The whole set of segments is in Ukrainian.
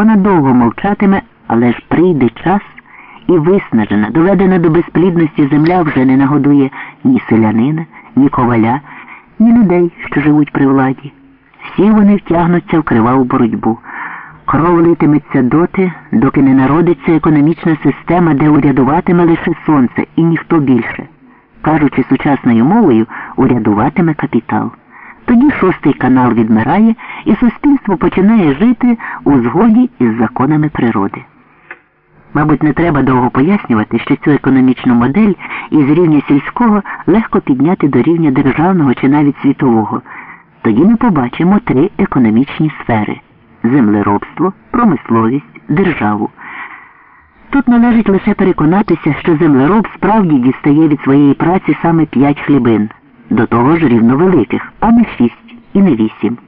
Вона довго мовчатиме, але ж прийде час і виснажена, доведена до безплідності земля вже не нагодує ні селянина, ні коваля, ні людей, що живуть при владі. Всі вони втягнуться в криваву боротьбу. Кров литиметься доти, доки не народиться економічна система, де урядуватиме лише сонце і ніхто більше. Кажучи сучасною мовою, урядуватиме капітал. Тоді шостий канал відмирає, і суспільство починає жити у згоді із законами природи. Мабуть, не треба довго пояснювати, що цю економічну модель із рівня сільського легко підняти до рівня державного чи навіть світового. Тоді ми побачимо три економічні сфери землеробство, промисловість, державу. Тут належить лише переконатися, що землероб справді дістає від своєї праці саме п'ять хлібин, до того ж рівновеликих, а не шість і не вісім.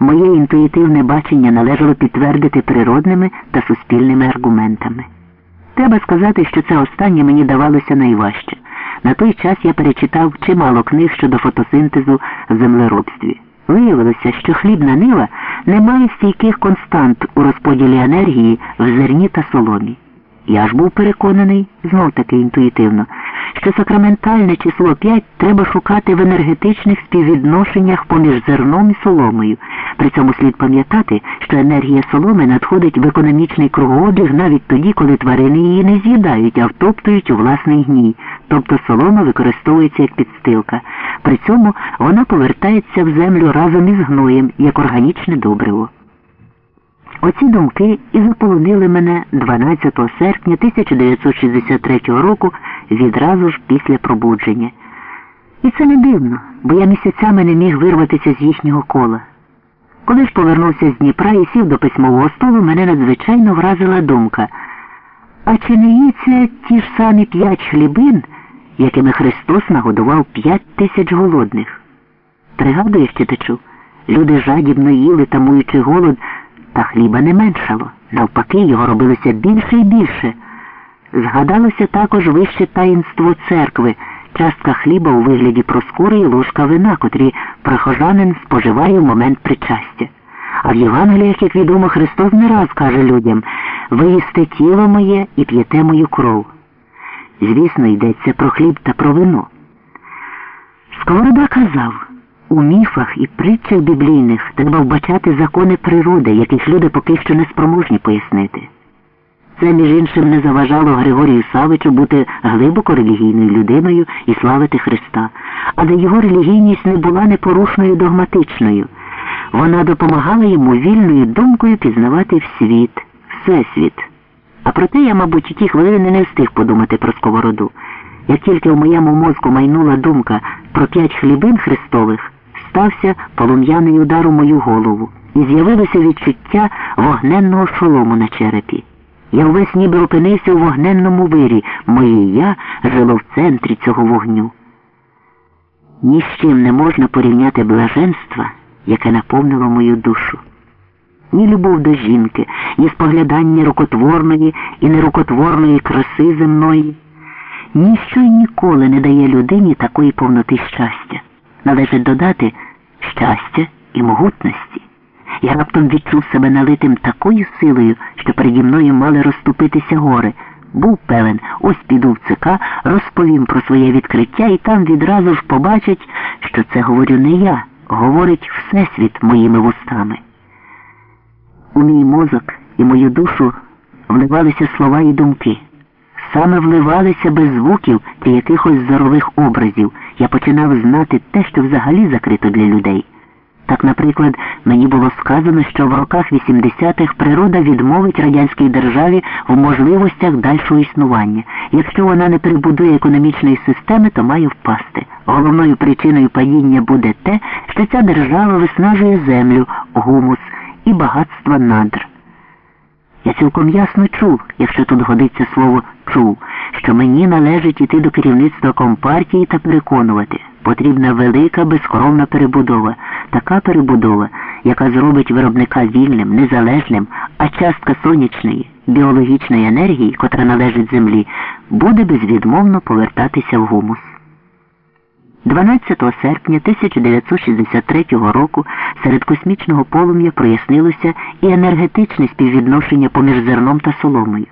Моє інтуїтивне бачення належало підтвердити природними та суспільними аргументами. Треба сказати, що це останнє мені давалося найважче. На той час я перечитав чимало книг щодо фотосинтезу в землеробстві. Виявилося, що хлібна нива не має стійких констант у розподілі енергії в зерні та соломі. Я ж був переконаний, знов таки інтуїтивно, що сакраментальне число 5 треба шукати в енергетичних співвідношеннях поміж зерном і соломою. При цьому слід пам'ятати, що енергія соломи надходить в економічний кругообіг навіть тоді, коли тварини її не з'їдають, а втоптують у власний гній. Тобто солома використовується як підстилка. При цьому вона повертається в землю разом із гноєм як органічне добриво. Оці думки і заполонили мене 12 серпня 1963 року відразу ж після пробудження. І це не дивно, бо я місяцями не міг вирватися з їхнього кола. Коли ж повернувся з Дніпра і сів до письмового столу, мене надзвичайно вразила думка. А чи не це ті ж самі п'ять хлібин, якими Христос нагодував п'ять тисяч голодних? Пригадуєш, читачу, люди жадібно їли, тамуючи голод, та хліба не меншало. Навпаки, його робилося більше і більше. Згадалося також вище таїнство церкви, частка хліба у вигляді проскури і ложка вина, котрі прихожанин споживає в момент причастя. А в Євангеліях, як відомо, Христос не раз каже людям ви їсте тіло моє і п'єте мою кров. Звісно, йдеться про хліб та про вино. Сковорода казав, у міфах і притчах біблійних треба вбачати закони природи, яких люди поки що не спроможні пояснити. Це, між іншим, не заважало Григорію Савичу бути глибоко релігійною людиною і славити Христа, але його релігійність не була непорушною догматичною. Вона допомагала йому вільною думкою пізнавати світ, всесвіт. А проте я, мабуть, у ті хвилини не встиг подумати про сковороду. Як тільки в моєму мозку майнула думка про п'ять хлібин Христових, стався полум'яний удар у мою голову, і з'явилося відчуття вогненного шолому на черепі. Я увесь ніби опинився у вогненному вирі, моє я жило в центрі цього вогню. Ні з чим не можна порівняти блаженства, яке наповнило мою душу. Ні любов до жінки, ні споглядання рукотворної і нерукотворної краси земної. Ніщо й ніколи не дає людині такої повноти щастя. Належить додати щастя і могутності. Я раптом відчув себе налитим такою силою, що переді мною мали розступитися гори. Був певен, ось піду в ЦК, розповім про своє відкриття і там відразу ж побачать, що це говорю не я, говорить Всесвіт моїми вустами. У мій мозок і мою душу вливалися слова і думки. Саме вливалися без звуків та якихось зорових образів. Я починав знати те, що взагалі закрито для людей. Так, наприклад, мені було сказано, що в роках 80-х природа відмовить радянській державі в можливостях дальшого існування. Якщо вона не перебудує економічної системи, то має впасти. Головною причиною падіння буде те, що ця держава виснажує землю, гумус і багатства надр. Я цілком ясно чув, якщо тут годиться слово чув, що мені належить іти до керівництва компартії та переконувати. Потрібна велика безкоровна перебудова, така перебудова, яка зробить виробника вільним, незалежним, а частка сонячної, біологічної енергії, котра належить землі, буде безвідмовно повертатися в гумус. 12 серпня 1963 року серед космічного полум'я прояснилося і енергетичне співвідношення поміж зерном та соломою.